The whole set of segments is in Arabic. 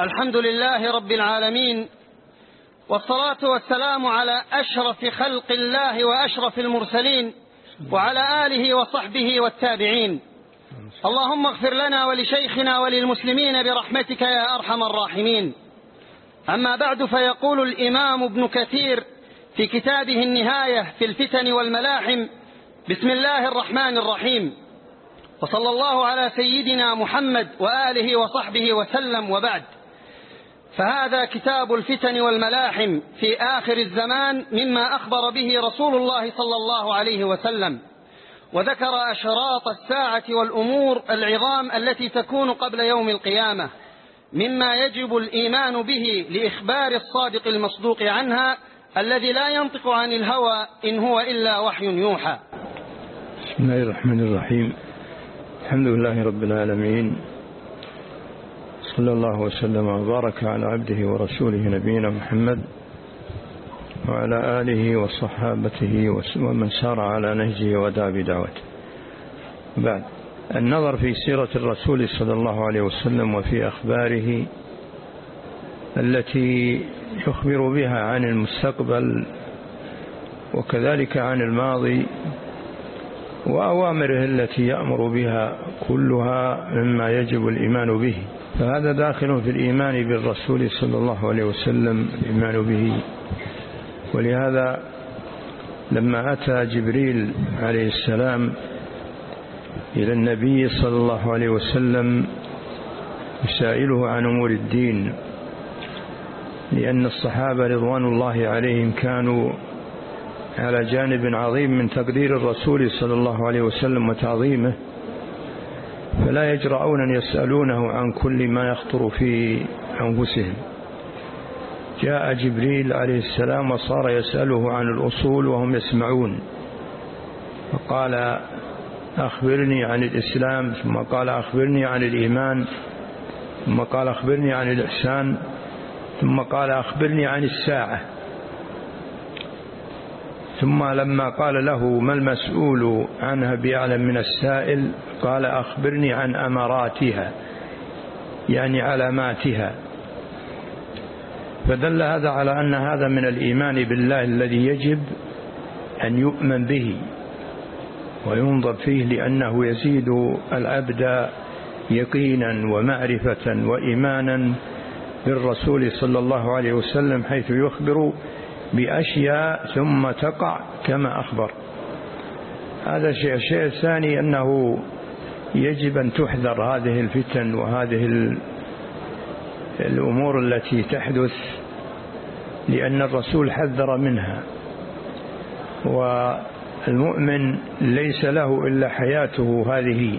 الحمد لله رب العالمين والصلاة والسلام على أشرف خلق الله وأشرف المرسلين وعلى آله وصحبه والتابعين. اللهم اغفر لنا ولشيخنا وللمسلمين برحمتك يا أرحم الراحمين. أما بعد فيقول الإمام ابن كثير في كتابه النهاية في الفتن والملاحم بسم الله الرحمن الرحيم. وصلى الله على سيدنا محمد وآله وصحبه وسلم وبعد. فهذا كتاب الفتن والملاحم في آخر الزمان مما أخبر به رسول الله صلى الله عليه وسلم. وذكر أشراط الساعة والأمور العظام التي تكون قبل يوم القيامة مما يجب الإيمان به لإخبار الصادق المصدوق عنها الذي لا ينطق عن الهوى إن هو إلا وحي يوحى. بسم الله الرحمن الرحيم. الحمد لله رب العالمين. صلى الله وسلم وبارك على عبده ورسوله نبينا محمد وعلى آله وصحابته ومن سار على نهجه ودعا بدعوته. بعد النظر في سيرة الرسول صلى الله عليه وسلم وفي أخباره التي يخبر بها عن المستقبل وكذلك عن الماضي وأوامره التي يأمر بها كلها مما يجب الإيمان به. فهذا داخل في الإيمان بالرسول صلى الله عليه وسلم الإيمان به. ولهذا لما أتى جبريل عليه السلام إلى النبي صلى الله عليه وسلم يسائله عن أمور الدين لأن الصحابة رضوان الله عليهم كانوا على جانب عظيم من تقدير الرسول صلى الله عليه وسلم وتعظيمه. فلا يجرؤون أن يسألونه عن كل ما يخطر في أنفسهم. جاء جبريل عليه السلام وصار يسأله عن الأصول وهم يسمعون. فقال أخبرني عن الإسلام ثم قال أخبرني عن الإيمان ثم قال أخبرني عن الإحسان ثم قال أخبرني عن الساعة. ثم لما قال له ما المسؤول عنها بأعلم من السائل قال أخبرني عن أمراتها يعني علاماتها. فدل هذا على أن هذا من الإيمان بالله الذي يجب أن يؤمن به وينظر فيه لأنه يزيد العبد يقينا ومعرفة وإيمانا بالرسول صلى الله عليه وسلم حيث يخبر بأشياء ثم تقع كما أخبر. هذا الشيء الشيء الثاني أنه يجب أن تحذر هذه الفتن وهذه الأمور التي تحدث لأن الرسول حذر منها. والمؤمن ليس له إلا حياته هذه.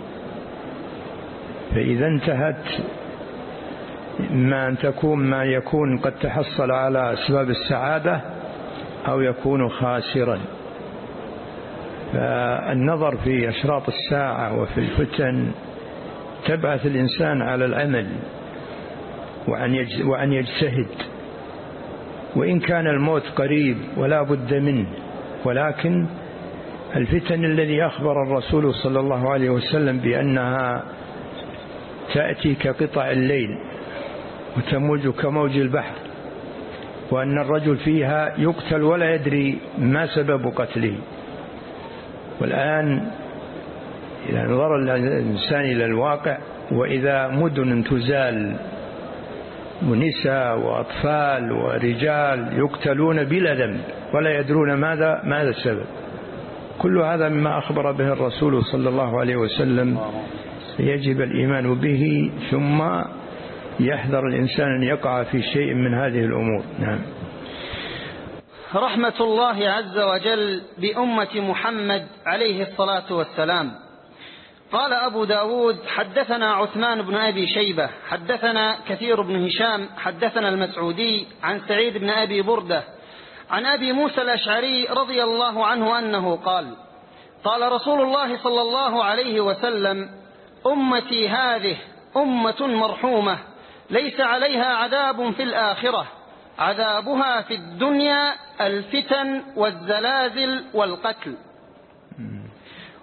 فإذا انتهت ما أن تكون ما يكون قد تحصل على أسباب السعادة أو يكون خاسرا. فالنظر في أشراط الساعة وفي الفتن تبعث الإنسان على العمل وأن يجتهد. وإن كان الموت قريب ولا بد منه. ولكن الفتن الذي أخبر الرسول صلى الله عليه وسلم بأنها تأتي كقطع الليل وتموج كموج البحر. وأن الرجل فيها يقتل ولا يدري ما سبب قتله. والآن إذا نظر الإنسان إلى الواقع وإذا مدن تزال ونساء وأطفال ورجال يقتلون بلا ذنب ولا يدرون ماذا ماذا السبب. كل هذا مما أخبر به الرسول صلى الله عليه وسلم. يجب الإيمان به ثم يحذر الإنسان أن يقع في شيء من هذه الأمور. نعم. رحمة الله عز وجل بأمة محمد عليه الصلاة والسلام. قال أبو داود حدثنا عثمان بن أبي شيبة حدثنا كثير بن هشام حدثنا المسعودي عن سعيد بن أبي بردة عن أبي موسى الأشعري رضي الله عنه أنه قال قال رسول الله صلى الله عليه وسلم أمتي هذه أمة مرحومة ليس عليها عذاب في الآخرة. عذابها في الدنيا الفتن والزلازل والقتل.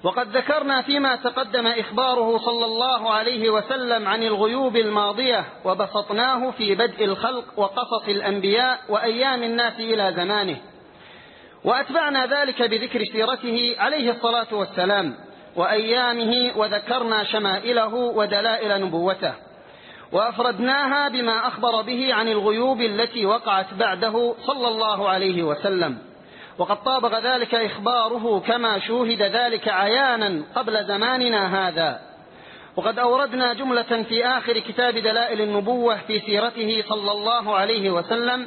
وقد ذكرنا فيما تقدم إخباره صلى الله عليه وسلم عن الغيوب الماضية وبسطناه في بدء الخلق وقصص الأنبياء وأيام الناس إلى زمانه. وأتبعنا ذلك بذكر سيرته عليه الصلاة والسلام وأيامه وذكرنا شمائله ودلائل نبوته. وأفردناها بما أخبر به عن الغيوب التي وقعت بعده صلى الله عليه وسلم. وقد طابق ذلك إخباره كما شوهد ذلك عيانا قبل زماننا هذا. وقد أوردنا جملة في آخر كتاب دلائل النبوة في سيرته صلى الله عليه وسلم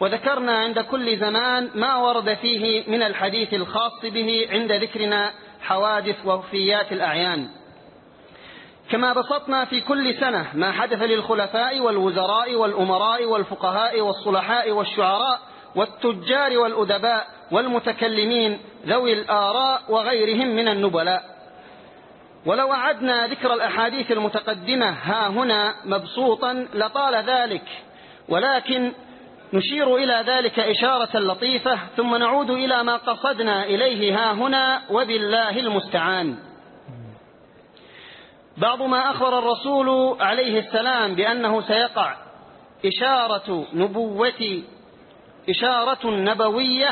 وذكرنا عند كل زمان ما ورد فيه من الحديث الخاص به عند ذكرنا حوادث ووفيات الأعيان. كما بسطنا في كل سنة ما حدث للخلفاء والوزراء والأمراء والفقهاء والصلحاء والشعراء والتجار والأدباء والمتكلمين ذوي الآراء وغيرهم من النبلاء. ولو أعدنا ذكر الأحاديث المتقدمة ها هنا مبسوطا لطال ذلك ولكن نشير إلى ذلك إشارة لطيفة ثم نعود إلى ما قصدنا إليه ها هنا وبالله المستعان. بعض ما أخبر الرسول عليه السلام بأنه سيقع. إشارة نبوة إشارة نبوية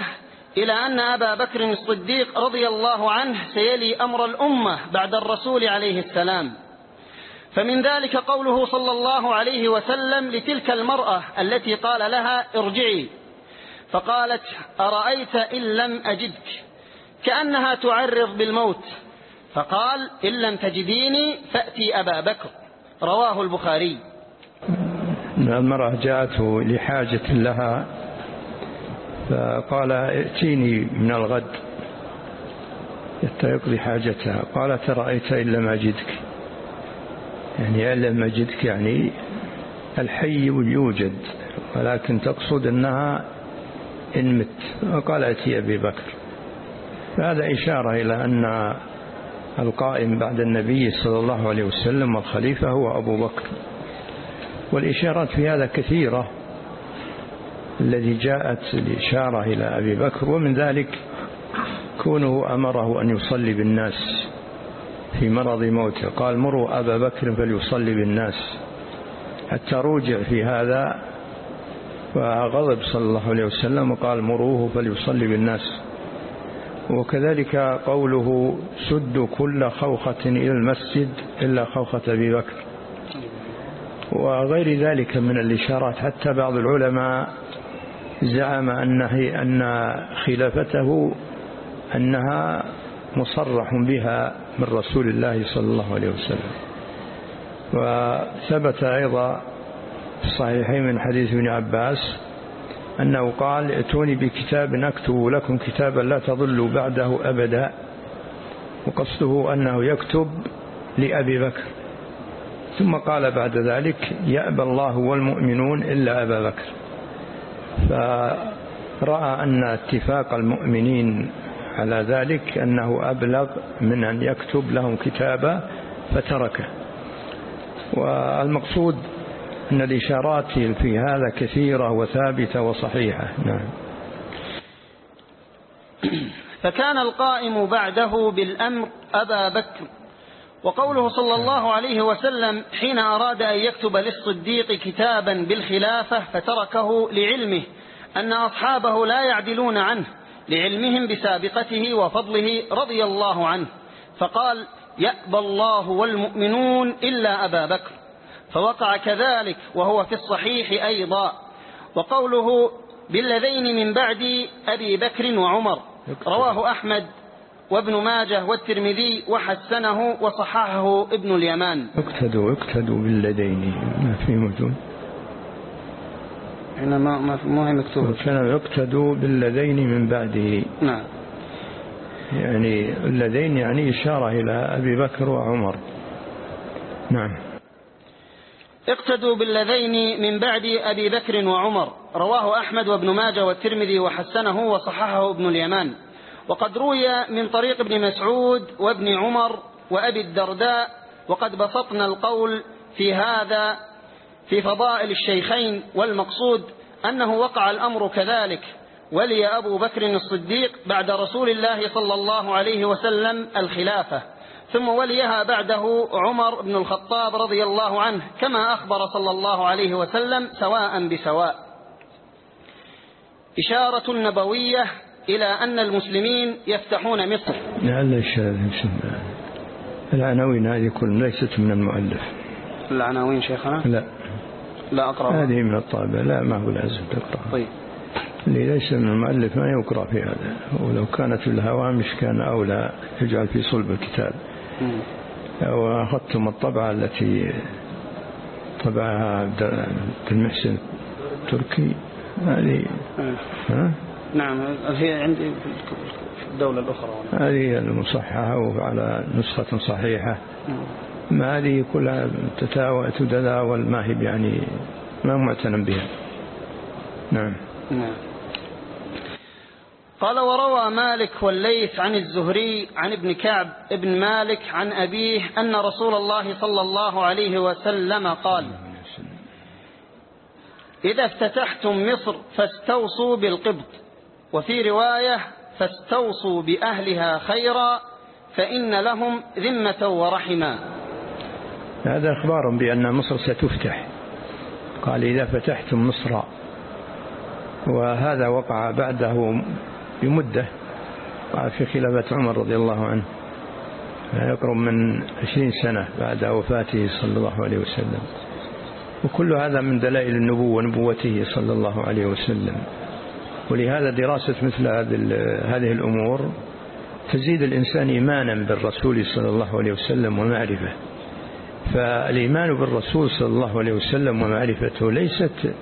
إلى أن أبا بكر الصديق رضي الله عنه سيلي أمر الأمة بعد الرسول عليه السلام. فمن ذلك قوله صلى الله عليه وسلم لتلك المرأة التي قال لها ارجعي. فقالت أرأيت إن لم أجدك؟ كأنها تعرض بالموت. فقال إن لم تجديني فأتي أبا بكر. رواه البخاري. المرأة جاءته لحاجة لها فقال ائتيني من الغد. حتى يقضي حاجتها قالت رأيت إن لم أجدك؟ يعني إن لم أجدك يعني الحي يوجد ولكن تقصد أنها إن مت. وقال ائتي أبي بكر. فهذا إشارة إلى أن القائم بعد النبي صلى الله عليه وسلم والخليفة هو أبو بكر. والإشارات في هذا كثيرة الذي جاءت الإشارة إلى أبي بكر ومن ذلك كونه أمره أن يصلي بالناس في مرض موته. قال مروا أبا بكر فليصلي بالناس. حتى روجع في هذا فغضب صلى الله عليه وسلم وقال مروه فليصلي بالناس. وكذلك قوله سد كل خوخة إلى المسجد إلا خوخة أبي بكر. وغير ذلك من الإشارات حتى بعض العلماء زعم أنه أن خلافته أنها مصرح بها من رسول الله صلى الله عليه وسلم. وثبت أيضا في الصحيحين من حديث ابن عباس أنه قال ائتوني بكتاب أكتب لكم كتابا لا تضلوا بعده أبدا وقصده أنه يكتب لأبي بكر. ثم قال بعد ذلك يأبى الله والمؤمنون إلا أبا بكر. فرأى أن اتفاق المؤمنين على ذلك أنه أبلغ من أن يكتب لهم كتابا فتركه. والمقصود أن الإشارات في هذا كثيرة وثابتة وصحيحة. نعم. فكان القائم بعده بالأمر أبا بكر وقوله صلى الله عليه وسلم حين أراد أن يكتب للصديق كتابا بالخلافة فتركه لعلمه أن أصحابه لا يعدلون عنه لعلمهم بسابقته وفضله رضي الله عنه فقال يأبى الله والمؤمنون إلا أبا بكر. فوقع كذلك وهو في الصحيح أيضا. وقوله بالذين من بعد أبي بكر وعمر رواه أحمد وابن ماجه والترمذي وحسنه وصححه ابن اليمان. اقتدوا اقتدوا بالذين ما في موجود هنا ما ما ما هي مكتوبة. كان يقتدوا بالذين من بعده نعم. يعني اللذين يعني إشارة إلى أبي بكر وعمر. نعم. اقتدوا بالذين من بعد أبي بكر وعمر. رواه أحمد وابن ماجه والترمذي وحسنه وصححه ابن اليمان. وقد روي من طريق ابن مسعود وابن عمر وأبي الدرداء وقد بسطنا القول في هذا في فضائل الشيخين والمقصود أنه وقع الأمر كذلك. ولي أبو بكر الصديق بعد رسول الله صلى الله عليه وسلم الخلافة. ثم وليها بعده عمر بن الخطاب رضي الله عنه كما أخبر صلى الله عليه وسلم سواء بسواء. إشارة نبوية إلى أن المسلمين يفتحون مصر. لعل العناوين هذه كل ليست من المؤلف. العناوين شيخنا؟ لا. لا أقرأ هذه من الطابع. لا ما هو لازم تقرأ طيب. اللي ليس من المؤلف ما يقرأ في هذا. ولو كانت الهوامش كان أولى. يجعل في صلب الكتاب. وأخذتم الطبعة التي طبعها عبد المحسن التركي هذه ها؟ نعم هي عندي في الدولة الأخرى؟ هذه المصححة وعلى نسخة صحيحة. ما هذه كلها تتداول ما هي يعني ما معتنى بها. نعم. نعم. قال وروى مالك والليث عن الزهري عن ابن كعب ابن مالك عن أبيه أن رسول الله صلى الله عليه وسلم قال إذا افتتحتم مصر فاستوصوا بالقبط وفي رواية فاستوصوا بأهلها خيرا فإن لهم ذمة ورحما هذا إخبار بأن مصر ستفتح. قال إذا فتحتم مصر وهذا وقع بعده بمدة في خلافة عمر رضي الله عنه. يقرب من عشرين سنة بعد وفاته صلى الله عليه وسلم. وكل هذا من دلائل النبوة ونبوته صلى الله عليه وسلم. ولهذا دراسة مثل هذه الأمور تزيد الإنسان إيمانا بالرسول صلى الله عليه وسلم ومعرفة. فالإيمان بالرسول صلى الله عليه وسلم ومعرفته ليست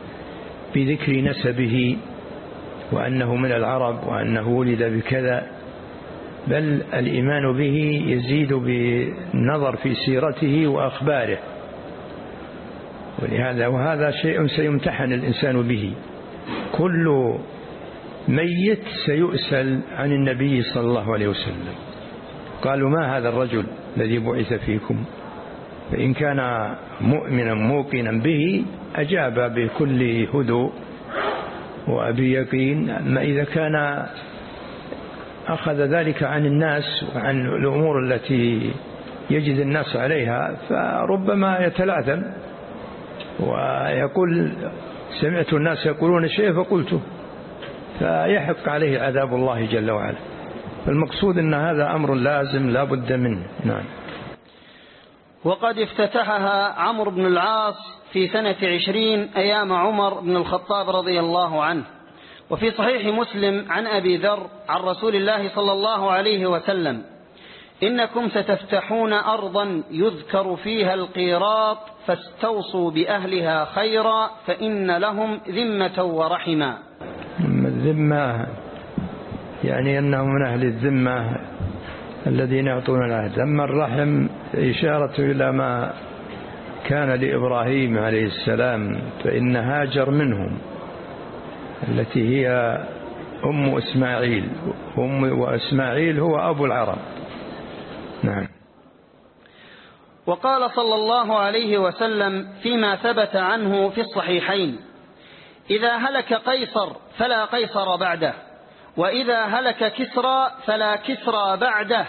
بذكر نسبه وأنه من العرب وأنه ولد بكذا بل الإيمان به يزيد بالنظر في سيرته وأخباره. ولهذا وهذا شيء سيمتحن الإنسان به. كل ميت سيؤسل عن النبي صلى الله عليه وسلم. قالوا ما هذا الرجل الذي بعث فيكم؟ فإن كان مؤمنا موقنا به أجاب بكل هدوء. وأبي يقين أما إذا كان أخذ ذلك عن الناس وعن الأمور التي يجد الناس عليها فربما يتلاثم ويقول سمعت الناس يقولون شيء فقلته فيحق عليه عذاب الله جل وعلا. فالمقصود أن هذا أمر لازم لا بد منه. نعم. وقد افتتحها عمرو بن العاص في سنة عشرين أيام عمر بن الخطاب رضي الله عنه. وفي صحيح مسلم عن أبي ذر عن رسول الله صلى الله عليه وسلم إنكم ستفتحون أرضا يذكر فيها القيراط فاستوصوا بأهلها خيرا فإن لهم ذمة ورحما الذمة يعني أنهم من أهل الذمة الذين يعطون العهد. أما الرحم إشارة إلى ما كان لإبراهيم عليه السلام فإن هاجر منهم التي هي أم إسماعيل أم وإسماعيل هو أبو العرب. نعم. وقال صلى الله عليه وسلم فيما ثبت عنه في الصحيحين إذا هلك قيصر فلا قيصر بعده وإذا هلك كسرى فلا كسرى بعده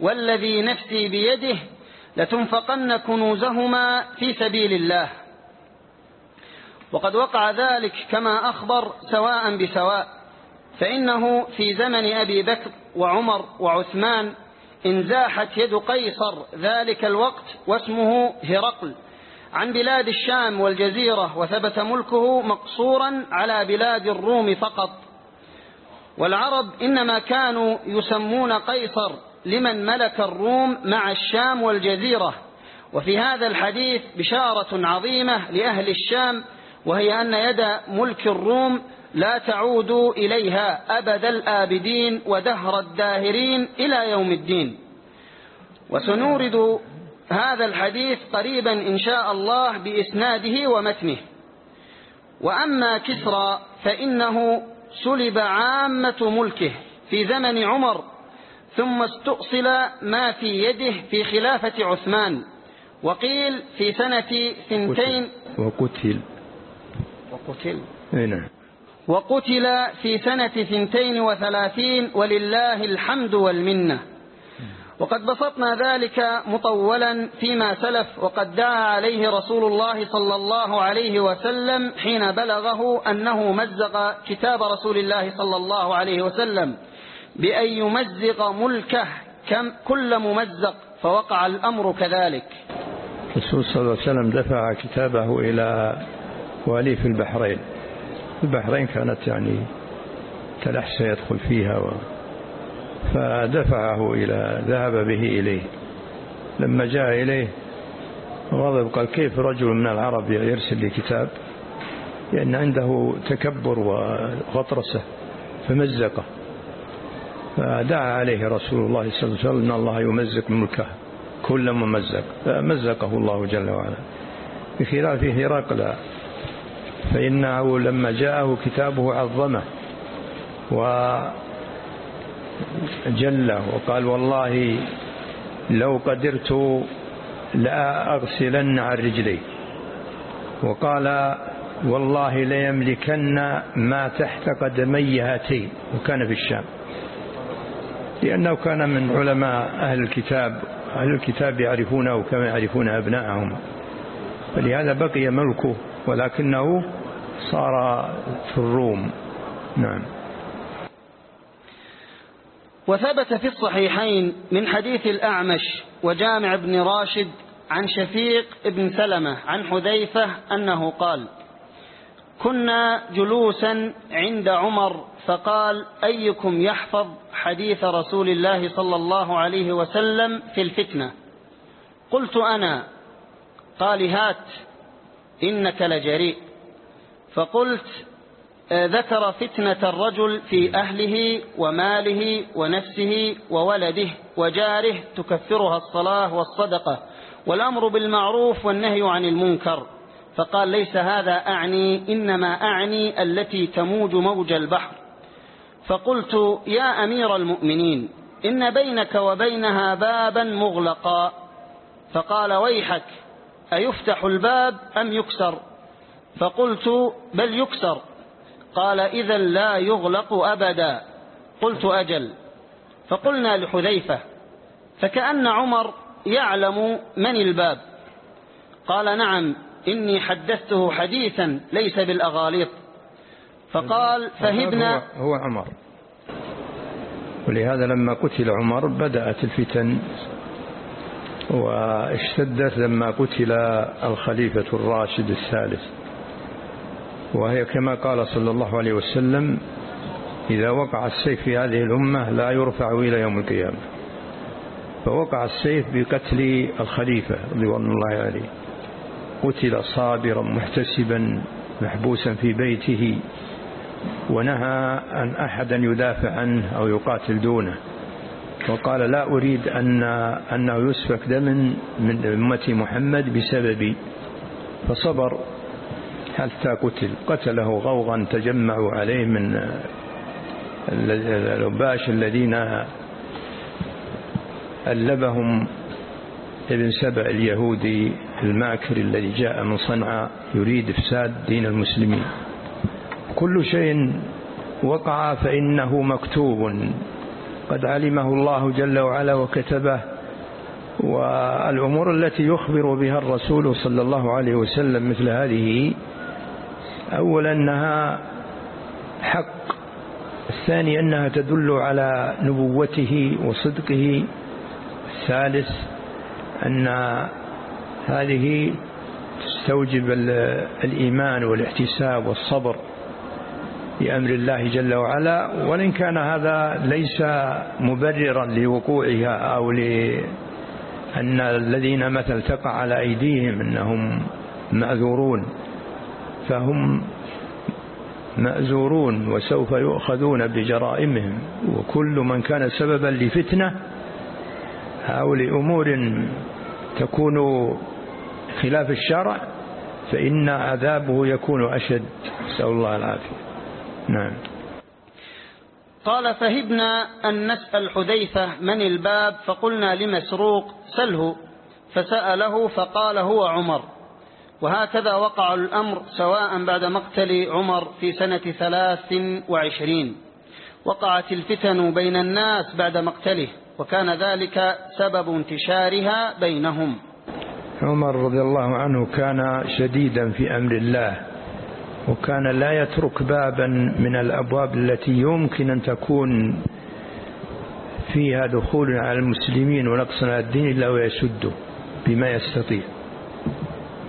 والذي نفسي بيده لتنفقن كنوزهما في سبيل الله. وقد وقع ذلك كما أخبر سواء بسواء فإنه في زمن أبي بكر وعمر وعثمان انزاحت يد قيصر ذلك الوقت واسمه هرقل. عن بلاد الشام والجزيرة وثبت ملكه مقصورا على بلاد الروم فقط. والعرب إنما كانوا يسمون قيصر لمن ملك الروم مع الشام والجزيرة. وفي هذا الحديث بشارة عظيمة لأهل الشام وهي أن يد ملك الروم لا تعود إليها أبد الآبدين ودهر الداهرين إلى يوم الدين. وسنورد هذا الحديث قريبا إن شاء الله بإسناده ومتنه. وأما كسرى فإنه سلب عامة ملكه في زمن عمر ثم استؤصل ما في يده في خلافة عثمان وقيل في سنة ثنتين. وقتل. وقتل. نعم. وقتل في سنة ثنتين وثلاثين ولله الحمد والمنة. وقد بسطنا ذلك مطولا فيما سلف وقد دعا عليه رسول الله صلى الله عليه وسلم حين بلغه أنه مزق كتاب رسول الله صلى الله عليه وسلم. بأن يمزق ملكه كم كل ممزق فوقع الأمر كذلك. الرسول صلى الله عليه وسلم دفع كتابه إلى والي في البحرين. البحرين كانت يعني تلحس يدخل فيها و فدفعه إلى ذهب به إليه. لما جاء إليه غضب قال كيف رجل من العرب يرسل لي كتاب؟ لأن عنده تكبر وغطرسة فمزقه. فدعا عليه رسول الله صلى الله عليه وسلم أن الله يمزق ملكه كل ممزق فمزقه الله جل وعلا. بخلاف هرقل فإنه لما جاءه كتابه عظمه وجله وقال والله لو قدرت لأغسلن عن رجلي. وقال والله ليملكن ما تحت قدمي هاتين وكان في الشام. لأنه كان من علماء أهل الكتاب أهل الكتاب يعرفونه كما يعرفون أبناءهم فلهذا بقي ملكه ولكنه صار في الروم. نعم. وثبت في الصحيحين من حديث الأعمش وجامع بن راشد عن شفيق بن سلمة عن حذيفة أنه قال كنا جلوسا عند عمر فقال أيكم يحفظ حديث رسول الله صلى الله عليه وسلم في الفتنة؟ قلت أنا. قال هات. إنك لجريء. فقلت ذكر فتنة الرجل في أهله وماله ونفسه وولده وجاره تكفرها الصلاة والصدقة والأمر بالمعروف والنهي عن المنكر. فقال ليس هذا أعني إنما أعني التي تموج موج البحر. فقلت يا أمير المؤمنين إن بينك وبينها بابا مغلقا. فقال ويحك أيفتح الباب أم يكسر؟ فقلت بل يكسر. قال إذا لا يغلق أبدا. قلت أجل. فقلنا لحذيفة فكأن عمر يعلم من الباب. قال نعم إني حدثته حديثا ليس بالأغاليط. فقال فهبنا هو, هو عمر. ولهذا لما قتل عمر بدأت الفتن واشتدت لما قتل الخليفة الراشد الثالث. وهي كما قال صلى الله عليه وسلم إذا وقع السيف في هذه الأمة لا يرفع إلى يوم القيامة. فوقع السيف بقتل الخليفة رضوان الله عليه. قتل صابرا محتسبا محبوسا في بيته. ونهى أن أحدا يدافع عنه أو يقاتل دونه. وقال لا أريد أن أنه يسفك دم من أمة محمد بسببي. فصبر حتى قتل. قتله غوغا تجمعوا عليه من الأباش الذين ألبهم ابن سبع اليهودي الماكر الذي جاء من صنعاء يريد إفساد دين المسلمين. كل شيء وقع فإنه مكتوب. قد علمه الله جل وعلا وكتبه والأمور التي يخبر بها الرسول صلى الله عليه وسلم مثل هذه أولا أنها حق الثاني أنها تدل على نبوته وصدقه الثالث أن هذه تستوجب الإيمان والاحتساب والصبر. بأمر الله جل وعلا وإن كان هذا ليس مبررا لوقوعها أو لأن الذين مثل تقع على أيديهم أنهم معذورون فهم مأزورون وسوف يؤخذون بجرائمهم. وكل من كان سببا لفتنة أو لأمور تكون خلاف الشرع فإن عذابه يكون أشد. نسأل الله العافية. نعم. قال فهبنا أن نسأل حذيفة من الباب فقلنا لمسروق سله. فسأله فقال هو عمر. وهكذا وقع الأمر سواء بعد مقتل عمر في سنة ثلاث وعشرين. وقعت الفتن بين الناس بعد مقتله وكان ذلك سبب انتشارها بينهم. عمر رضي الله عنه كان شديدا في أمر الله. وكان لا يترك بابا من الأبواب التي يمكن أن تكون فيها دخول على المسلمين ونقص على الدين إلا ويسده بما يستطيع.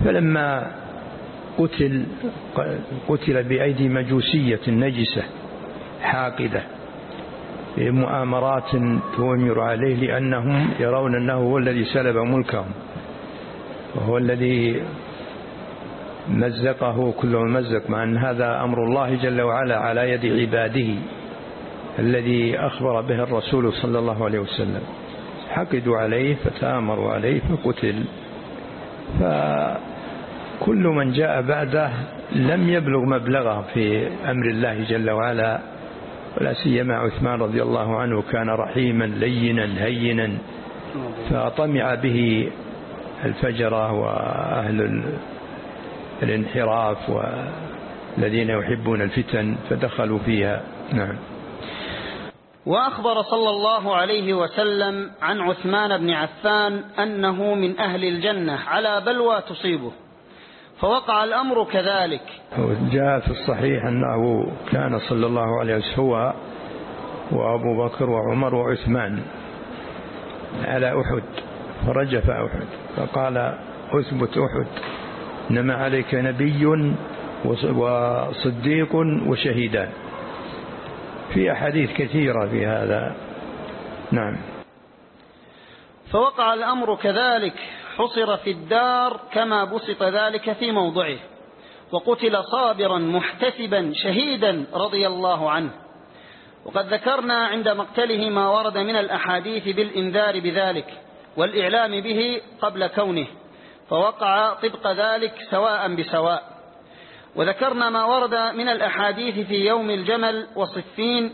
فلما قتل قتل بأيدي مجوسية نجسة حاقدة بمؤامرات تؤمر عليه لأنهم يرون أنه هو الذي سلب ملكهم وهو الذي مزقه كل ممزق مع أن هذا أمر الله جل وعلا على يد عباده الذي أخبر به الرسول صلى الله عليه وسلم. حقدوا عليه فتآمروا عليه فقتل. فكل من جاء بعده لم يبلغ مبلغه في أمر الله جل وعلا ولا سيما عثمان رضي الله عنه كان رحيما لينا هينا. فطمع به الفجرة وأهل الانحراف والذين يحبون الفتن فدخلوا فيها. نعم. وأخبر صلى الله عليه وسلم عن عثمان بن عفان أنه من أهل الجنة على بلوى تصيبه. فوقع الأمر كذلك. جاء في الصحيح أنه كان صلى الله عليه وسلم هو وأبو بكر وعمر وعثمان على أحد فرجف أحد فقال أثبت أحد. إنما عليك نبي وصديق وشهيدان. في أحاديث كثيرة في هذا. نعم. فوقع الأمر كذلك. حصر في الدار كما بسط ذلك في موضعه. وقتل صابرا محتسبا شهيدا رضي الله عنه. وقد ذكرنا عند مقتله ما ورد من الأحاديث بالإنذار بذلك والإعلام به قبل كونه. فوقع طبق ذلك سواء بسواء. وذكرنا ما ورد من الأحاديث في يوم الجمل وصفين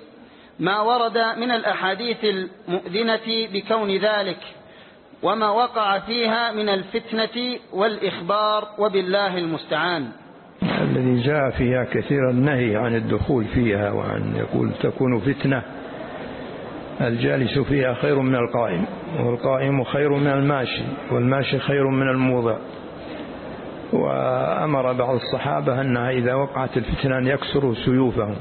ما ورد من الأحاديث المؤذنة بكون ذلك وما وقع فيها من الفتنة والإخبار وبالله المستعان. الذي جاء فيها كثير النهي عن الدخول فيها وأن يقول تكون فتنة. الجالس فيها خير من القائم والقائم خير من الماشي والماشي خير من الموضع. وأمر بعض الصحابة أنها إذا وقعت الفتنة أن يكسروا سيوفهم.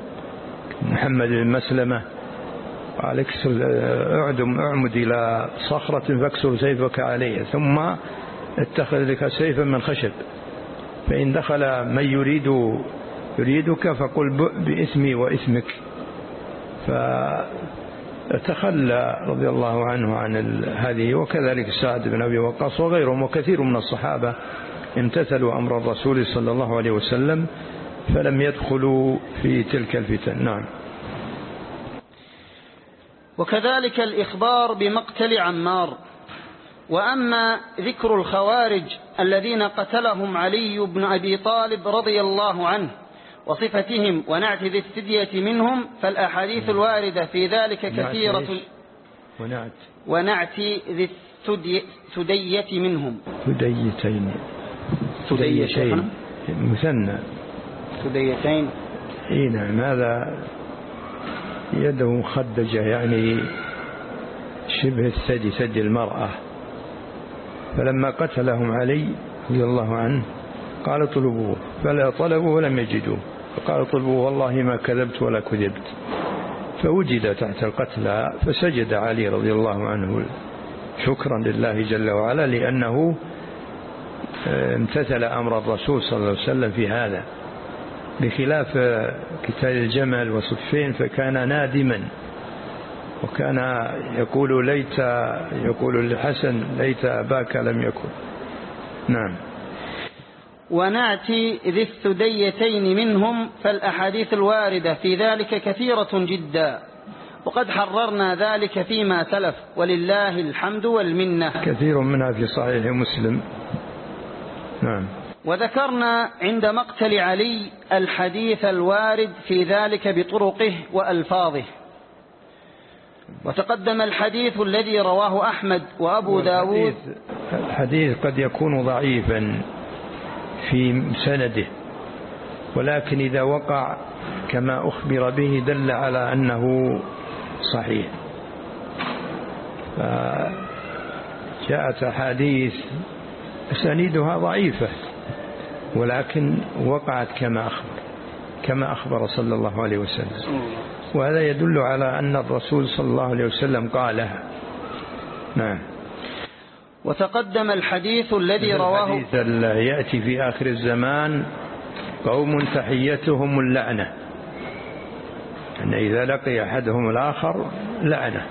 محمد بن مسلمة قال اكسر اعدم اعمد إلى صخرة فاكسر سيفك عليها ثم اتخذ لك سيفا من خشب. فإن دخل من يريد يريدك فقل بإثمي وإثمك فتخلى رضي الله عنه عن هذه وكذلك سعد بن أبي وقاص وغيرهم وكثير من الصحابة امتثلوا أمر الرسول صلى الله عليه وسلم فلم يدخلوا في تلك الفتن. نعم. وكذلك الإخبار بمقتل عمار. وأما ذكر الخوارج الذين قتلهم علي بن أبي طالب رضي الله عنه وصفتهم ونعت ذي الفدية منهم فالأحاديث الواردة في ذلك كثيرة. ونعت ونعت ذي الثدية منهم. ثديتين. ثديتين. مثنى. ثديتين. إي نعم هذا يده مخدجة يعني شبه الثدي ثدي المرأة. فلما قتلهم علي رضي الله عنه قال طلبوه فلا طلبوا ولم يجدوه. فقال طلبوا والله ما كذبت ولا كذبت. فوجد تحت القتلى فسجد علي رضي الله عنه شكرا لله جل وعلا لأنه آه، امتثل أمر الرسول صلى الله عليه وسلم في هذا. بخلاف قتال الجمل وصفين فكان نادما. وكان يقول ليت يقول لحسن ليت أباك لم يكن. نعم. ونعتي ذي الثديتين منهم فالأحاديث الواردة في ذلك كثيرة جدا. وقد حررنا ذلك فيما سلف ولله الحمد والمنة. كثير منها في صحيح مسلم. نعم. وذكرنا عند مقتل علي الحديث الوارد في ذلك بطرقه وألفاظه. وتقدم الحديث الذي رواه أحمد وأبو داود. الحديث قد يكون ضعيفا. في سنده. ولكن إذا وقع كما أخبر به دل على أنه صحيح. جاءت أحاديث أسانيدها ضعيفة ولكن وقعت كما أخبر كما أخبر صلى الله عليه وسلم. وهذا يدل على أن الرسول صلى الله عليه وسلم قالها نعم. وتقدم الحديث الذي رواه الحديث يأتي في آخر الزمان قوم تحيتهم اللعنة. أن إذا لقي أحدهم الآخر لعنة.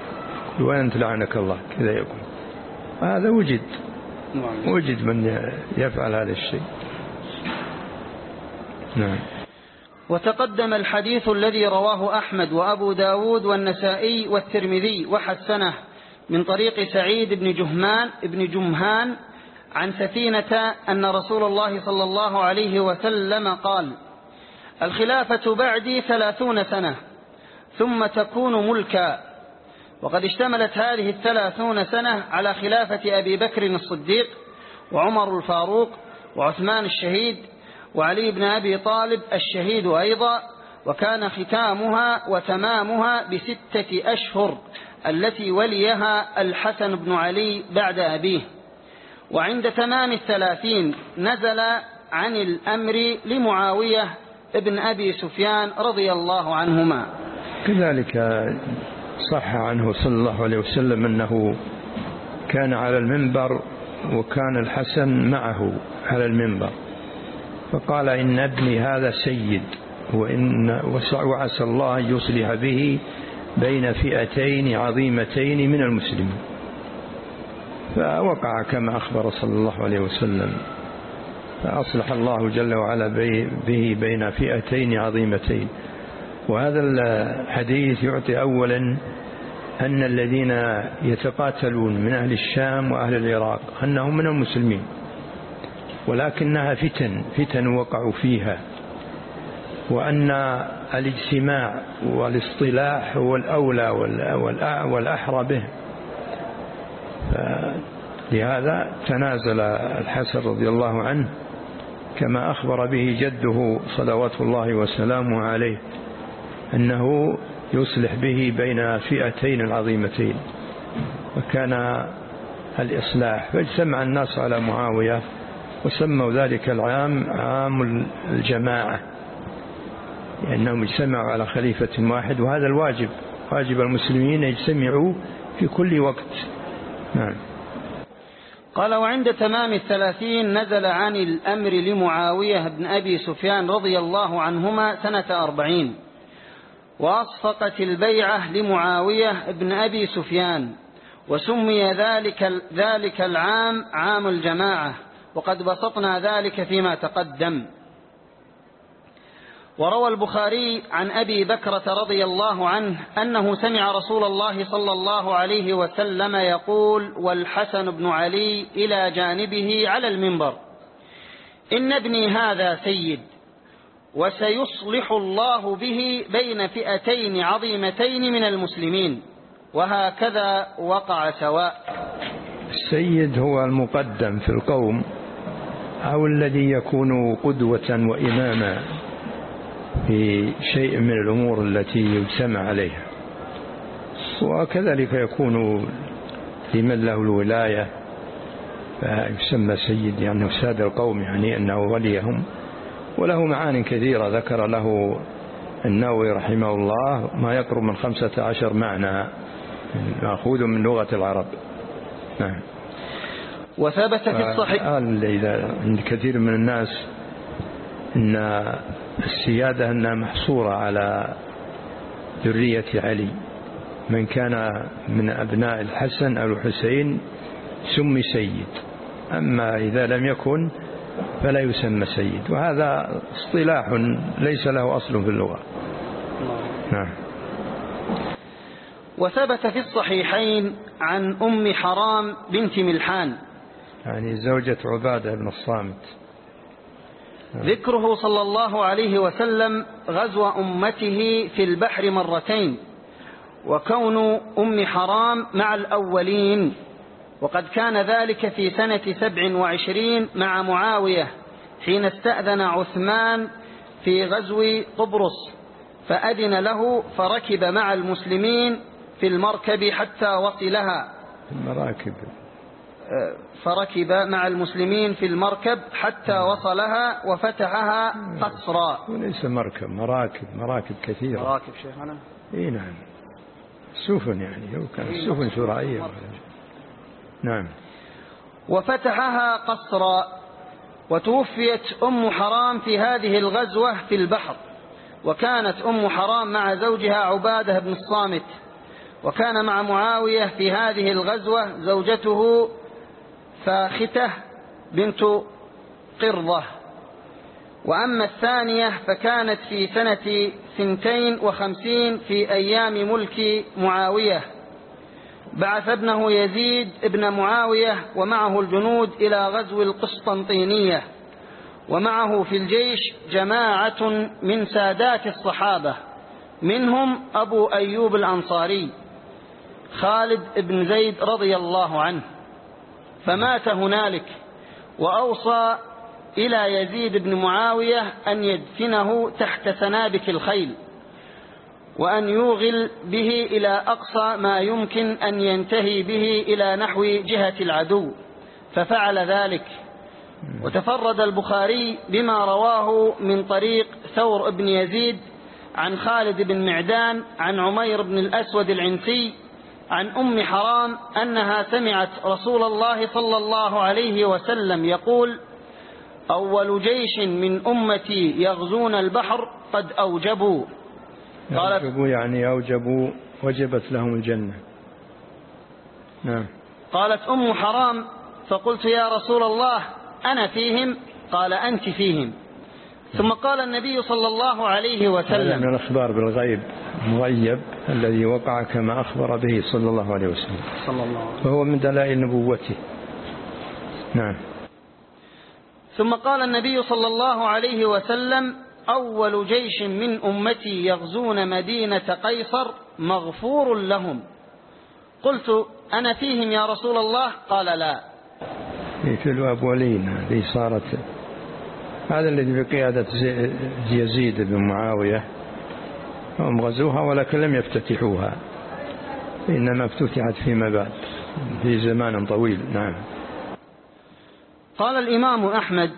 وأنت لعنك الله؟ كذا يقول. هذا وجد. وجد من يفعل هذا الشيء. نعم. وتقدم الحديث الذي رواه أحمد وأبو داود والنسائي والترمذي وحسنه من طريق سعيد بن جهمان بن جمهان عن سفينة أن رسول الله صلى الله عليه وسلم قال الخلافة بعدي ثلاثون سنة ثم تكون ملكا. وقد اشتملت هذه الثلاثون سنة على خلافة أبي بكر الصديق وعمر الفاروق وعثمان الشهيد وعلي بن أبي طالب الشهيد أيضا وكان ختامها وتمامها بستة أشهر. التي وليها الحسن بن علي بعد أبيه. وعند تمام الثلاثين نزل عن الأمر لمعاوية ابن أبي سفيان رضي الله عنهما. كذلك صح عنه صلى الله عليه وسلم أنه كان على المنبر وكان الحسن معه على المنبر. فقال إن ابني هذا سيد وإن وعسى الله أن يصلح به بين فئتين عظيمتين من المسلمين. فوقع كما أخبر صلى الله عليه وسلم. فأصلح الله جل وعلا به بين فئتين عظيمتين. وهذا الحديث يعطي أولا أن الذين يتقاتلون من أهل الشام وأهل العراق أنهم من المسلمين. ولكنها فتن فتن وقعوا فيها. وأن الاجتماع والاصطلاح هو الأولى والأحرى به. لهذا تنازل الحسن رضي الله عنه كما أخبر به جده صلوات الله وسلامه عليه أنه يصلح به بين فئتين العظيمتين وكان الإصلاح. فاجتمع الناس على معاوية وسموا ذلك العام عام الجماعة. لأنهم اجتمعوا على خليفة واحد وهذا الواجب. واجب المسلمين يجتمعوا في كل وقت. نعم. قال وعند تمام الثلاثين نزل عن الأمر لمعاوية بن أبي سفيان رضي الله عنهما سنة أربعين. وأصفقت البيعة لمعاوية بن أبي سفيان وسمي ذلك, ذلك العام عام الجماعة وقد بسطنا ذلك فيما تقدم. وروى البخاري عن أبي بكرة رضي الله عنه أنه سمع رسول الله صلى الله عليه وسلم يقول والحسن بن علي إلى جانبه على المنبر. إن ابني هذا سيد وسيصلح الله به بين فئتين عظيمتين من المسلمين وهكذا وقع سواء. السيد هو المقدم في القوم أو الذي يكون قدوة وإماما. في شيء من الأمور التي يجتمع عليها. وكذلك يكون لمن له الولاية فيسمى سيد يعني ساد القوم يعني أنه وليهم. وله معان كثيرة ذكر له النووي رحمه الله ما يقرب من خمسة عشر معنى مأخوذ من لغة العرب. نعم. وثبت في الصحيح. قال إذا عند كثير من الناس أن السيادة أنها محصورة على ذرية علي. من كان من أبناء الحسن أو الحسين سمي سيد. أما إذا لم يكن فلا يسمى سيد. وهذا اصطلاح ليس له أصل في اللغة. نعم. وثبت في الصحيحين عن أم حرام بنت ملحان. يعني زوجة عبادة بن الصامت. ذكره صلى الله عليه وسلم غزو أمته في البحر مرتين وكون أم حرام مع الأولين وقد كان ذلك في سنة سبع وعشرين مع معاوية حين استأذن عثمان في غزو قبرص فأذن له فركب مع المسلمين في المركب حتى وصلها. المراكب. فركب مع المسلمين في المركب حتى وصلها وفتحها قصرا. وليس مركب مراكب مراكب كثيرة. مراكب شيخنا إي نعم. سفن يعني لو كانت سفن شرعية نعم. وفتحها قصرا. وتوفيت أم حرام في هذه الغزوة في البحر. وكانت أم حرام مع زوجها عبادة بن الصامت. وكان مع معاوية في هذه الغزوة زوجته فاختة بنت قرضة. وأما الثانية فكانت في سنة سنتين وخمسين في أيام ملك معاوية. بعث ابنه يزيد ابن معاوية ومعه الجنود إلى غزو القسطنطينية. ومعه في الجيش جماعة من سادات الصحابة منهم أبو أيوب الأنصاري خالد بن زيد رضي الله عنه. فمات هنالك وأوصى إلى يزيد بن معاوية أن يدفنه تحت سنابك الخيل وأن يوغل به إلى أقصى ما يمكن أن ينتهي به إلى نحو جهة العدو ففعل ذلك. وتفرد البخاري بما رواه من طريق ثور بن يزيد عن خالد بن معدان عن عمير بن الأسود العنسي عن أم حرام أنها سمعت رسول الله صلى الله عليه وسلم يقول أول جيش من أمتي يغزون البحر قد أوجبوا. قالت أوجبوا يعني أوجبوا وجبت لهم الجنة. نعم. قالت أم حرام فقلت يا رسول الله أنا فيهم؟ قال أنت فيهم. ثم قال النبي صلى الله عليه وسلم من الأخبار بالغيب. مغيب الذي وقع كما أخبر به صلى الله عليه وسلم. صلى الله عليه وسلم. وهو من دلائل نبوته. نعم. ثم قال النبي صلى الله عليه وسلم أول جيش من أمتي يغزون مدينة قيصر مغفور لهم. قلت أنا فيهم يا رسول الله؟ قال لا. في الأولين هذه صارت. هذا الذي بقيادة يزيد بن معاوية. هم غزوها ولكن لم يفتتحوها. إنما افتتحت فيما بعد في زمان طويل. نعم. قال الإمام أحمد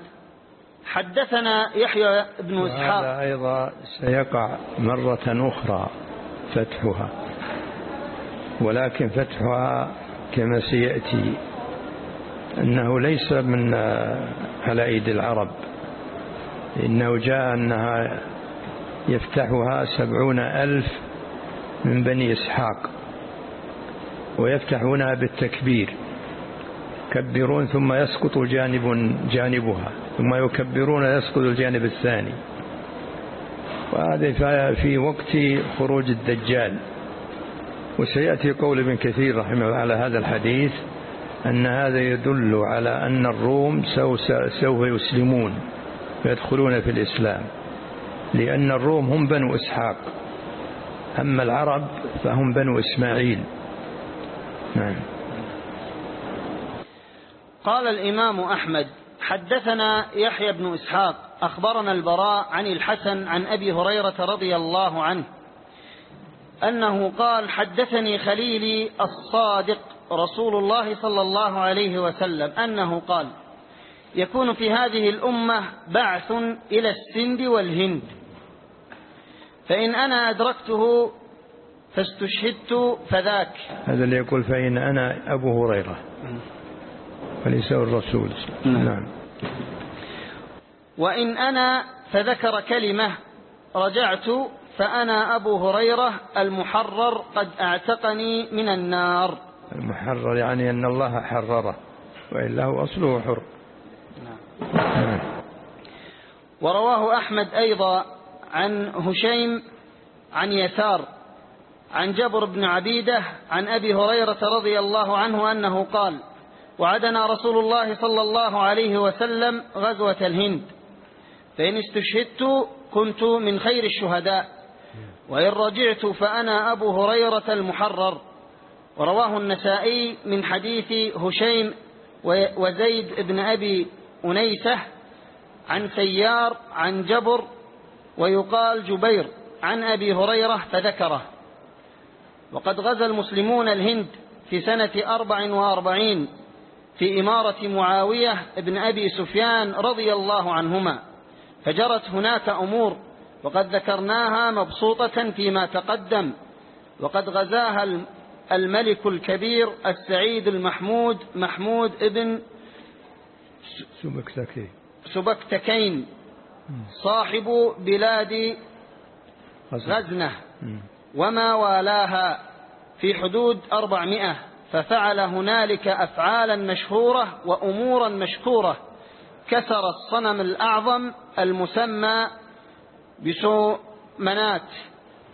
حدثنا يحيى بن إسحاق. هذا أيضا سيقع مرة أخرى فتحها ولكن فتحها كما سيأتي أنه ليس من على أيدي العرب. إنه جاء أنها يفتحها سبعون ألف من بني إسحاق ويفتحونها بالتكبير يكبرون ثم يسقط جانب جانبها ثم يكبرون يسقط الجانب الثاني. وهذا في وقت خروج الدجال. وسيأتي قول ابن كثير رحمه الله على هذا الحديث أن هذا يدل على أن الروم سوف يسلمون ويدخلون في الإسلام. لأن الروم هم بنو إسحاق. أما العرب فهم بنو إسماعيل. نعم. قال الإمام أحمد حدثنا يحيى بن إسحاق أخبرنا البراء عن الحسن عن أبي هريرة رضي الله عنه أنه قال حدثني خليلي الصادق رسول الله صلى الله عليه وسلم أنه قال يكون في هذه الأمة بعث إلى السند والهند. فإن أنا أدركته فاستشهدت فذاك هذا اللي يقول فإن أنا أبو هريرة وليس الرسول نعم. نعم وإن أنا فذكر كلمة رجعت فأنا أبو هريرة المحرر قد أعتقني من النار المحرر يعني أن الله حرره وإلا هو أصله حر نعم. نعم. ورواه أحمد أيضا عن هشيم عن يسار عن جبر بن عبيدة عن أبي هريرة رضي الله عنه أنه قال وعدنا رسول الله صلى الله عليه وسلم غزوة الهند. فإن استشهدت كنت من خير الشهداء وإن رجعت فأنا أبو هريرة المحرر. ورواه النسائي من حديث هشيم وزيد بن أبي أنيسة عن سيار عن جبر ويقال جبير عن أبي هريرة فذكره. وقد غزا المسلمون الهند في سنة أربع وأربعين في إمارة معاوية ابن أبي سفيان رضي الله عنهما. فجرت هناك أمور وقد ذكرناها مبسوطة فيما تقدم. وقد غزاها الملك الكبير السعيد المحمود محمود ابن سبكتكين سبكتكين. صاحب بلاد غزنة. وما والاها في حدود أربعمائة ففعل هنالك أفعالا مشهورة وأمورا مشكورة. كسر الصنم الأعظم المسمى بسومنات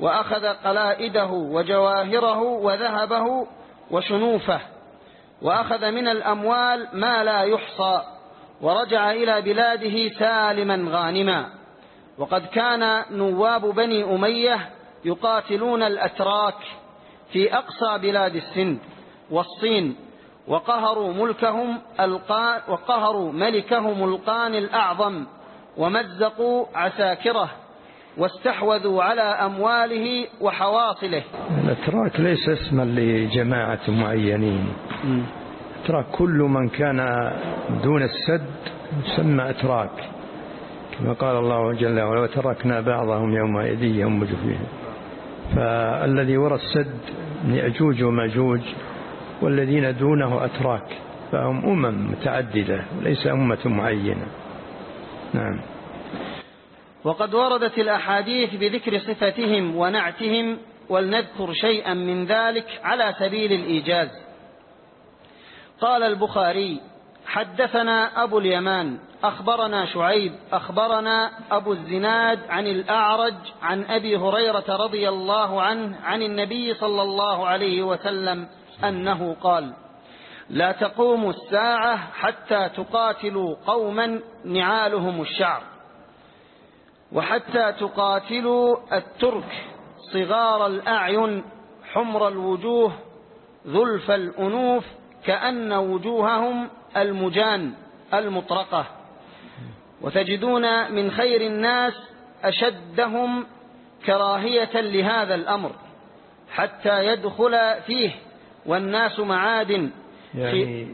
وأخذ قلائده وجواهره وذهبه وشنوفه وأخذ من الأموال ما لا يحصى. ورجع إلى بلاده سالما غانما. وقد كان نواب بني أمية يقاتلون الأتراك في أقصى بلاد السند والصين وقهروا ملكهم القان وقهروا ملكهم القان الأعظم ومزقوا عساكره واستحوذوا على أمواله وحواصله. الأتراك ليس اسما لجماعة معينين. أتراك كل من كان دون السد يسمى أتراك كما قال الله جل وعلا وتركنا بعضهم يومئذ ينبج فيه فالذي وراء السد يأجوج ومأجوج والذين دونه أتراك فهم أمم متعددة ليس أمة معينة. نعم. وقد وردت الأحاديث بذكر صفتهم ونعتهم ولنذكر شيئا من ذلك على سبيل الإيجاز. قال البخاري حدثنا أبو اليمان أخبرنا شعيب أخبرنا أبو الزناد عن الأعرج عن أبي هريرة رضي الله عنه عن النبي صلى الله عليه وسلم أنه قال لا تقوم الساعة حتى تقاتلوا قوما نعالهم الشعر وحتى تقاتلوا الترك صغار الأعين حمر الوجوه ذلف الأنوف كأن وجوههم المجان المطرقة. وتجدون من خير الناس أشدهم كراهية لهذا الأمر حتى يدخل فيه والناس معادن يعني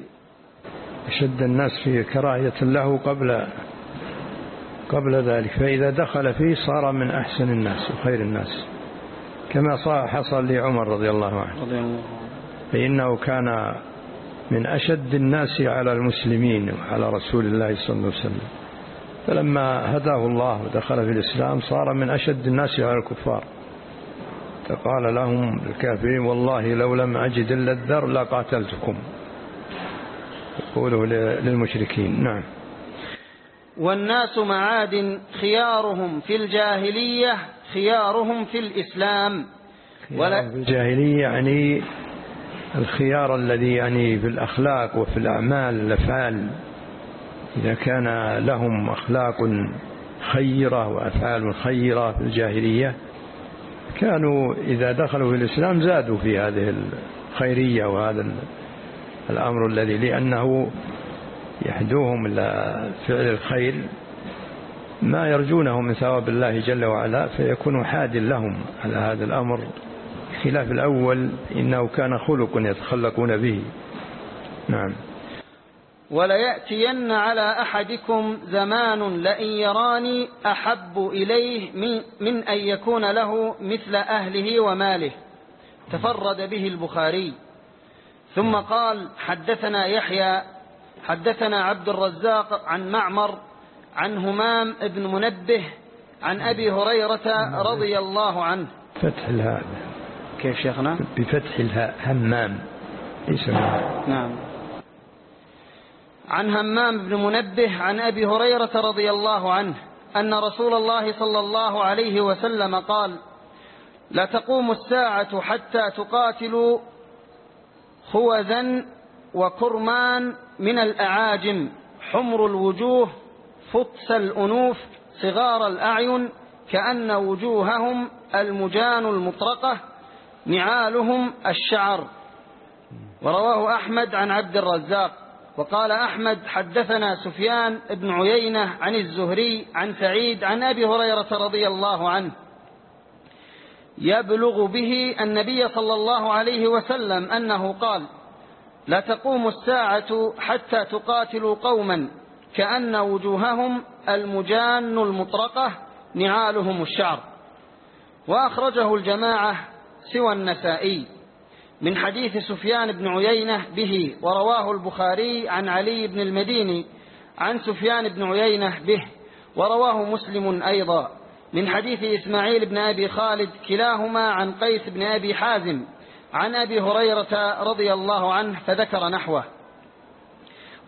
أشد الناس فيه كراهية له قبل قبل ذلك. فإذا دخل فيه صار من أحسن الناس وخير الناس كما حصل لعمر رضي الله عنه. رضي الله فإنه كان من أشد الناس على المسلمين وعلى رسول الله صلى الله عليه وسلم. فلما هداه الله ودخل في الإسلام صار من أشد الناس على الكفار. فقال لهم الكافرين والله لو لم أجد إلا الذر لقاتلتكم. يقوله للمشركين. نعم. والناس معاد خيارهم في الجاهلية خيارهم في الإسلام. ولا في الجاهلية يعني الخيار الذي يعني في الأخلاق وفي الأعمال الأفعال. إذا كان لهم أخلاق خيرة وأفعال خيرة في الجاهلية كانوا إذا دخلوا في الإسلام زادوا في هذه الخيرية وهذا الأمر الذي لأنه يحدوهم إلى فعل الخير. ما يرجونه من ثواب الله جل وعلا فيكون حاد لهم على هذا الأمر. خلاف الأول إنه كان خلق يتخلقون به. نعم. وليأتين على أحدكم زمان لئن يراني أحب إليه من أن يكون له مثل أهله وماله. تفرد به البخاري. ثم قال حدثنا يحيى حدثنا عبد الرزاق عن معمر عن همام بن منبه عن أبي هريرة رضي الله عنه. فتح الهاء كيف شيخنا؟ بفتح الهاء همام ليس نعم. عن همام بن منبه عن أبي هريرة رضي الله عنه أن رسول الله صلى الله عليه وسلم قال لا تقوم الساعة حتى تقاتلوا خوذا وكرمان من الأعاجم. حمر الوجوه فطس الأنوف صغار الأعين كأن وجوههم المجان المطرقة نعالهم الشعر. ورواه أحمد عن عبد الرزاق. وقال أحمد حدثنا سفيان بن عيينة عن الزهري عن سعيد عن أبي هريرة رضي الله عنه. يبلغ به النبي صلى الله عليه وسلم أنه قال لا تقوم الساعة حتى تقاتلوا قوما كأن وجوههم المجان المطرقة نعالهم الشعر. وأخرجه الجماعة سوى النسائي من حديث سفيان بن عيينة به ورواه البخاري عن علي بن المديني عن سفيان بن عيينة به ورواه مسلم أيضا من حديث إسماعيل بن أبي خالد كلاهما عن قيس بن أبي حازم عن أبي هريرة رضي الله عنه فذكر نحوه.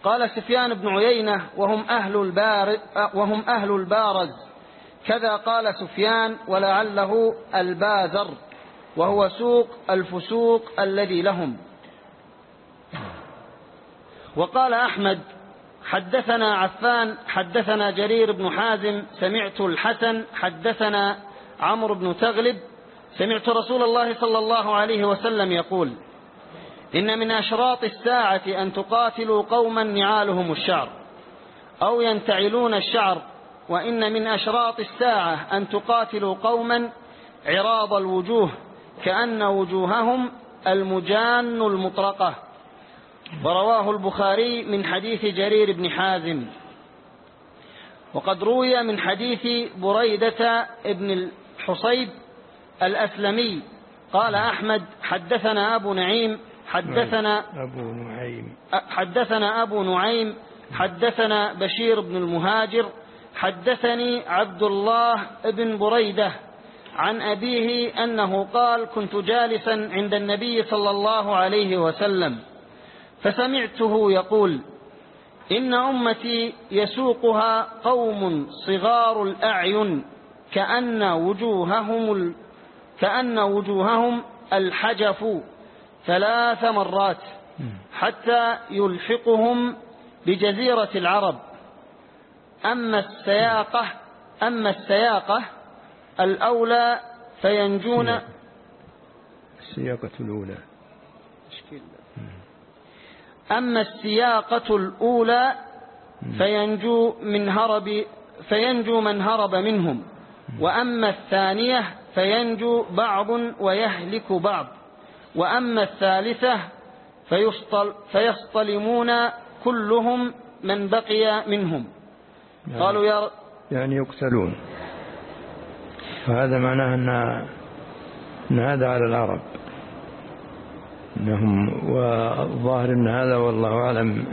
قال سفيان بن عيينة وهم أهل, وهم أهل البارز كذا قال سفيان ولعله البازر. وهو سوق الفسوق الذي لهم. وقال أحمد حدثنا عفان حدثنا جرير بن حازم سمعت الحسن حدثنا عمرو بن تغلب سمعت رسول الله صلى الله عليه وسلم يقول إن من أشراط الساعة أن تقاتلوا قوما نعالهم الشعر أو ينتعلون الشعر وإن من أشراط الساعة أن تقاتلوا قوما عراض الوجوه كأن وجوههم المجان المطرقة. ورواه البخاري من حديث جرير بن حازم. وقد روي من حديث بريدة ابن الحصيب الأسلمي. قال أحمد حدثنا أبو نعيم حدثنا أبو نعيم. حدثنا أبو نعيم حدثنا بشير بن المهاجر حدثني عبد الله بن بريدة. عن أبيه أنه قال كنت جالسا عند النبي صلى الله عليه وسلم فسمعته يقول إن أمتي يسوقها قوم صغار الأعين كأن وجوههم كأن وجوههم الحجف ثلاث مرات حتى يلحقهم بجزيرة العرب. أما السياقة أما السياقة الأولى فينجون السياقة الأولى. أما السياقة الأولى فينجو من هرب فينجو من هرب منهم. وأما الثانية فينجو بعض ويهلك بعض. وأما الثالثة فيصطل فيصطلمون كلهم من بقي منهم. يعني قالوا يا يعني يقتلون. فهذا معناه أن أن هذا على العرب إنهم والظاهر أن هذا والله أعلم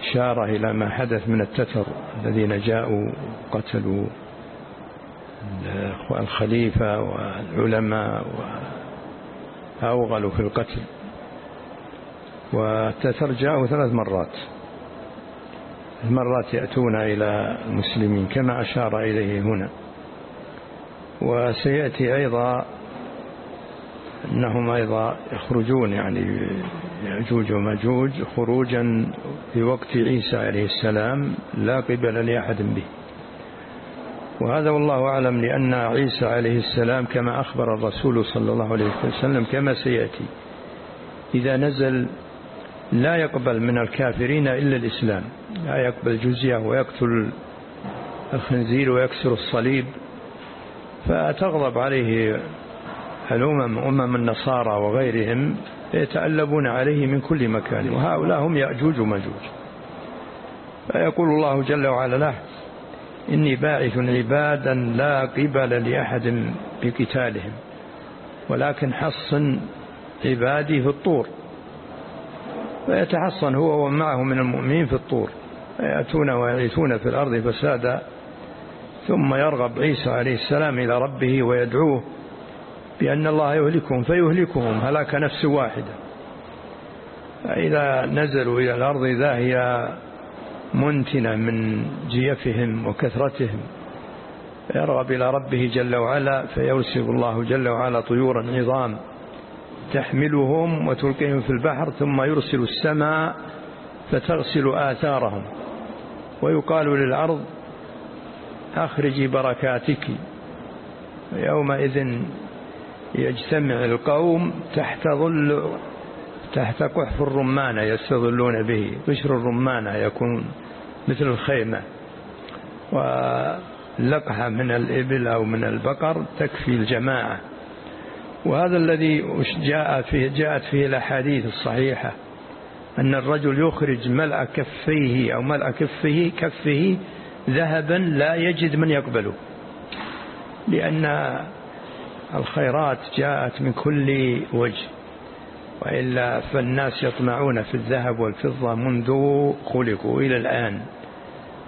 إشارة إلى ما حدث من التتر الذين جاءوا قتلوا الخليفة والعلماء وأوغلوا في القتل. والتتر جاءوا ثلاث مرات. مرات يأتون إلى المسلمين كما أشار إليه هنا. وسيأتي أيضا أنهم أيضا يخرجون يعني يأجوج ومجوج خروجا في وقت عيسى عليه السلام لا قبل لأحد به. وهذا والله أعلم لأن عيسى عليه السلام كما أخبر الرسول صلى الله عليه وسلم كما سيأتي. إذا نزل لا يقبل من الكافرين إلا الإسلام لا يقبل جزية ويقتل الخنزير ويكسر الصليب. فتغضب عليه الأمم أمم النصارى وغيرهم يتألبون عليه من كل مكان وهؤلاء هم يأجوج ومجوج. فيقول الله جل وعلا له إني باعث عبادا لا قبل لأحد بقتالهم ولكن حصن عبادي في الطور. فيتحصن هو ومعه من المؤمنين في الطور فيأتون ويعيثون في الأرض فسادا ثم يرغب عيسى عليه السلام إلى ربه ويدعوه بأن الله يهلكهم فيهلكهم هلاك نفس واحدة. فإذا نزلوا إلى الأرض إذا هي منتنة من جيفهم وكثرتهم يرغب إلى ربه جل وعلا فيرسل الله جل وعلا طيورا عظام تحملهم وتلقيهم في البحر ثم يرسل السماء فتغسل آثارهم. ويقال للأرض أخرجي بركاتك. يومئذ يجتمع القوم تحت ظل تحت قحف الرمانة يستظلون به. قشر الرمانة يكون مثل الخيمة. ولقحة من الإبل أو من البقر تكفي الجماعة. وهذا الذي جاء فيه جاءت فيه الأحاديث الصحيحة. أن الرجل يخرج ملأ كفيه أو ملأ كفه كفه ذهبا لا يجد من يقبله. لأن الخيرات جاءت من كل وجه وإلا فالناس يطمعون في الذهب والفضة منذ خلقوا إلى الآن.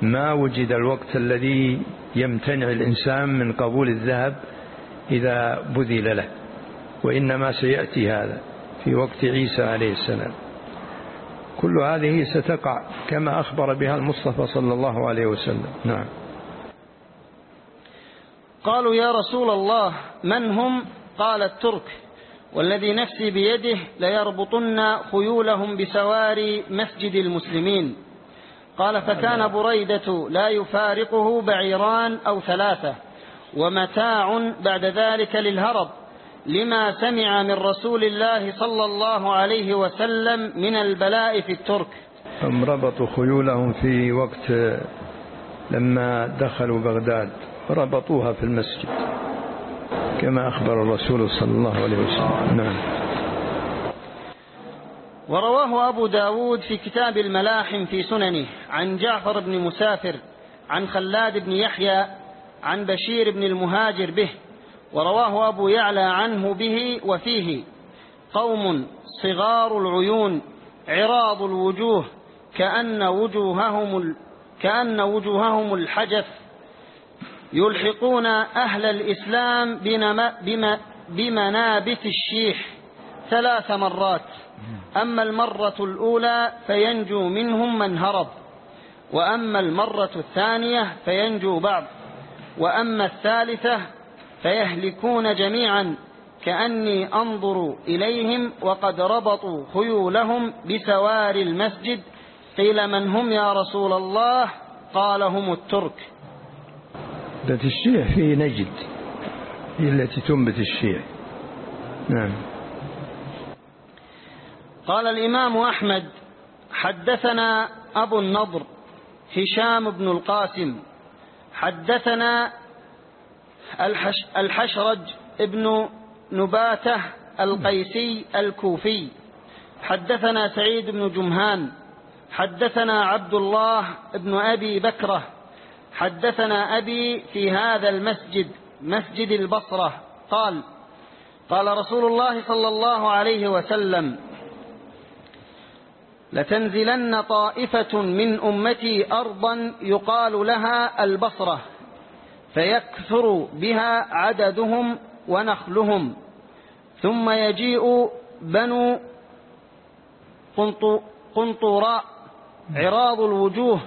ما وجد الوقت الذي يمتنع الإنسان من قبول الذهب إذا بذل له وإنما سيأتي هذا في وقت عيسى عليه السلام. كل هذه ستقع كما أخبر بها المصطفى صلى الله عليه وسلم. نعم. قالوا يا رسول الله من هم؟ قال الترك. والذي نفسي بيده ليربطن خيولهم بسواري مسجد المسلمين. قال فكان بريدة لا يفارقه بعيران أو ثلاثة ومتاع بعد ذلك للهرب. لما سمع من رسول الله صلى الله عليه وسلم من البلاء في الترك. هم ربطوا خيولهم في وقت لما دخلوا بغداد ربطوها في المسجد كما أخبر الرسول صلى الله عليه وسلم. نعم. ورواه أبو داود في كتاب الملاحم في سننه عن جعفر بن مسافر عن خلاد بن يحيى عن بشير بن المهاجر به ورواه أبو يعلى عنه به وفيه قوم صغار العيون عراض الوجوه كأن وجوههم كأن وجوههم الحجف يلحقون أهل الإسلام بمنابت الشيح ثلاث مرات. أما المرة الأولى فينجو منهم من هرب وأما المرة الثانية فينجو بعض وأما الثالثة فيهلكون جميعا كأني أنظر إليهم وقد ربطوا خيولهم بسوار المسجد. قيل من هم يا رسول الله؟ قال هم الترك. ذات الشيع في نجد هي التي تنبت الشيع. نعم. قال الإمام أحمد حدثنا أبو النضر هشام بن القاسم حدثنا الحش الحشرج ابن نباتة القيسي الكوفي. حدثنا سعيد بن جمهان. حدثنا عبد الله بن أبي بكرة. حدثنا أبي في هذا المسجد مسجد البصرة. قال قال رسول الله صلى الله عليه وسلم لتنزلن طائفة من أمتي أرضا يقال لها البصرة. فيكثر بها عددهم ونخلهم. ثم يجيء بنو قنطراء عراض الوجوه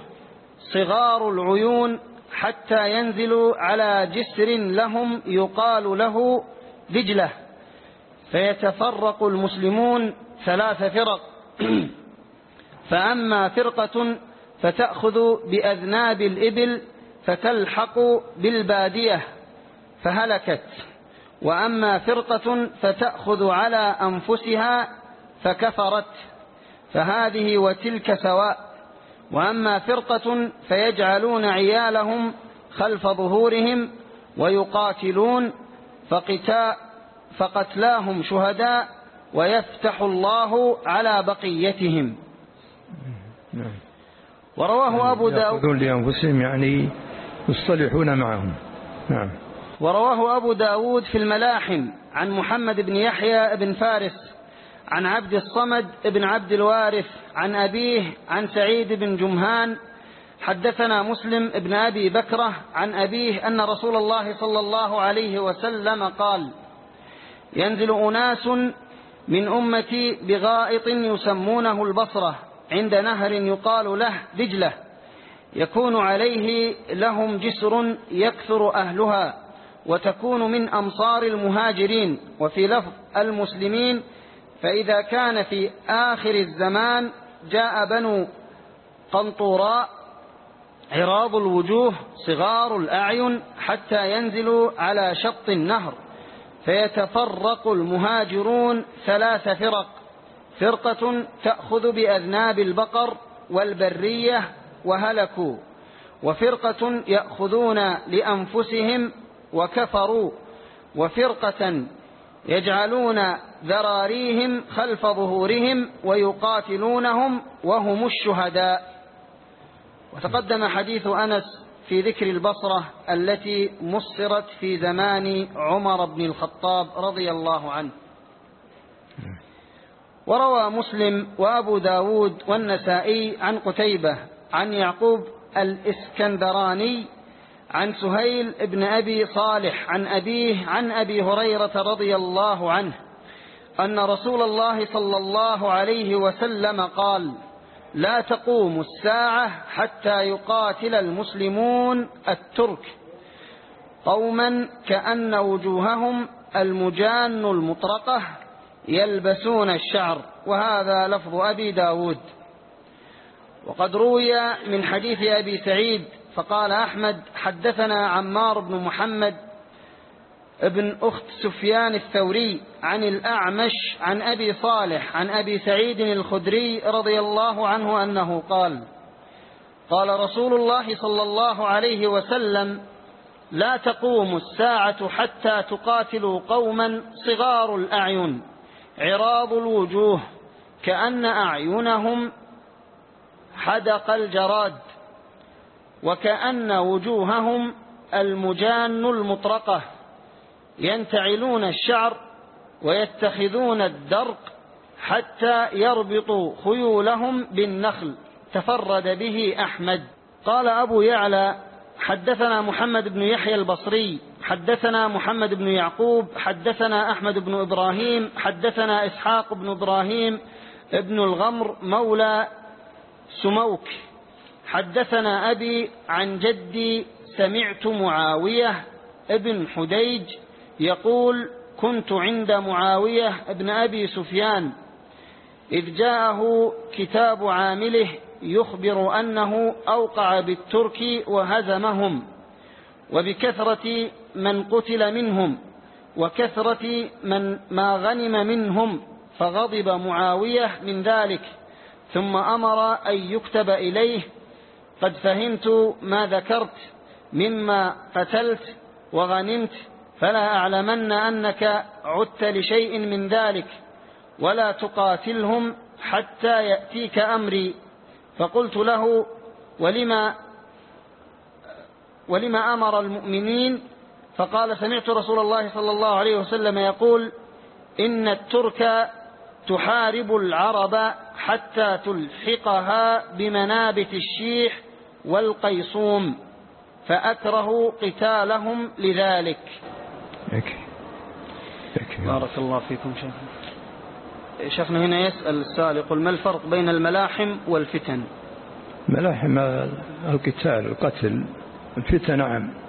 صغار العيون حتى ينزلوا على جسر لهم يقال له دجلة. فيتفرق المسلمون ثلاث فرق. فأما فرقة فتأخذ بأذناب الإبل فتلحق بالبادية فهلكت. وأما فرقة فتأخذ على أنفسها فكفرت. فهذه وتلك سواء. وأما فرقة فيجعلون عيالهم خلف ظهورهم ويقاتلون فقتاء فقتلاهم شهداء ويفتح الله على بقيتهم. نعم. ورواه أبو داود يأخذون لأنفسهم يعني يصطلحون معهم. نعم. ورواه أبو داود في الملاحم عن محمد بن يحيى بن فارس عن عبد الصمد بن عبد الوارث عن أبيه عن سعيد بن جمهان. حدثنا مسلم بن أبي بكرة عن أبيه أن رسول الله صلى الله عليه وسلم قال ينزل أناس من أمتي بغائط يسمونه البصرة عند نهر يقال له دجلة. يكون عليه لهم جسر يكثر أهلها وتكون من أمصار المهاجرين. وفي لفظ المسلمين فإذا كان في آخر الزمان جاء بنو قنطوراء عراض الوجوه صغار الأعين حتى ينزلوا على شط النهر. فيتفرق المهاجرون ثلاث فرق. فرقة تأخذ بأذناب البقر والبرية وهلكوا وفرقة يأخذون لأنفسهم وكفروا وفرقة يجعلون ذراريهم خلف ظهورهم ويقاتلونهم وهم الشهداء. وتقدم حديث أنس في ذكر البصرة التي مصرت في زمان عمر بن الخطاب رضي الله عنه. وروى مسلم وأبو داود والنسائي عن قتيبة عن يعقوب الإسكندراني عن سهيل بن أبي صالح عن أبيه عن أبي هريرة رضي الله عنه أن رسول الله صلى الله عليه وسلم قال لا تقوم الساعة حتى يقاتل المسلمون الترك قوما كأن وجوههم المجان المطرقة يلبسون الشعر وهذا لفظ أبي داود. وقد روي من حديث أبي سعيد فقال أحمد حدثنا عمار بن محمد ابن أخت سفيان الثوري عن الأعمش عن أبي صالح عن أبي سعيد الخدري رضي الله عنه أنه قال قال رسول الله صلى الله عليه وسلم لا تقوم الساعة حتى تقاتلوا قوما صغار الأعين عراض الوجوه كأن أعينهم حدق الجراد وكأن وجوههم المجان المطرقة ينتعلون الشعر ويتخذون الدرق حتى يربطوا خيولهم بالنخل. تفرد به أحمد. قال أبو يعلى حدثنا محمد بن يحيى البصري حدثنا محمد بن يعقوب حدثنا أحمد بن إبراهيم حدثنا إسحاق بن إبراهيم ابن الغمر مولى سموك. حدثنا أبي عن جدي سمعت معاوية ابن حديج يقول كنت عند معاوية ابن أبي سفيان إذ جاءه كتاب عامله يخبر أنه أوقع بالترك وهزمهم وبكثرة من قتل منهم وكثرة من ما غنم منهم فغضب معاوية من ذلك. ثم أمر أن يكتب إليه قد فهمت ما ذكرت مما قتلت وغنمت فلا أعلمن أنك عدت لشيء من ذلك ولا تقاتلهم حتى يأتيك أمري. فقلت له ولما ولما أمر المؤمنين؟ فقال سمعت رسول الله صلى الله عليه وسلم يقول إن الترك تحارب العرب حتى تلحقها بمنابت الشيح والقيصوم فأكره قتالهم لذلك. بارك الله فيكم شيخنا شيخنا هنا يسأل السائل يقول ما الفرق بين الملاحم والفتن؟ ملاحم القتال القتل الفتن نعم.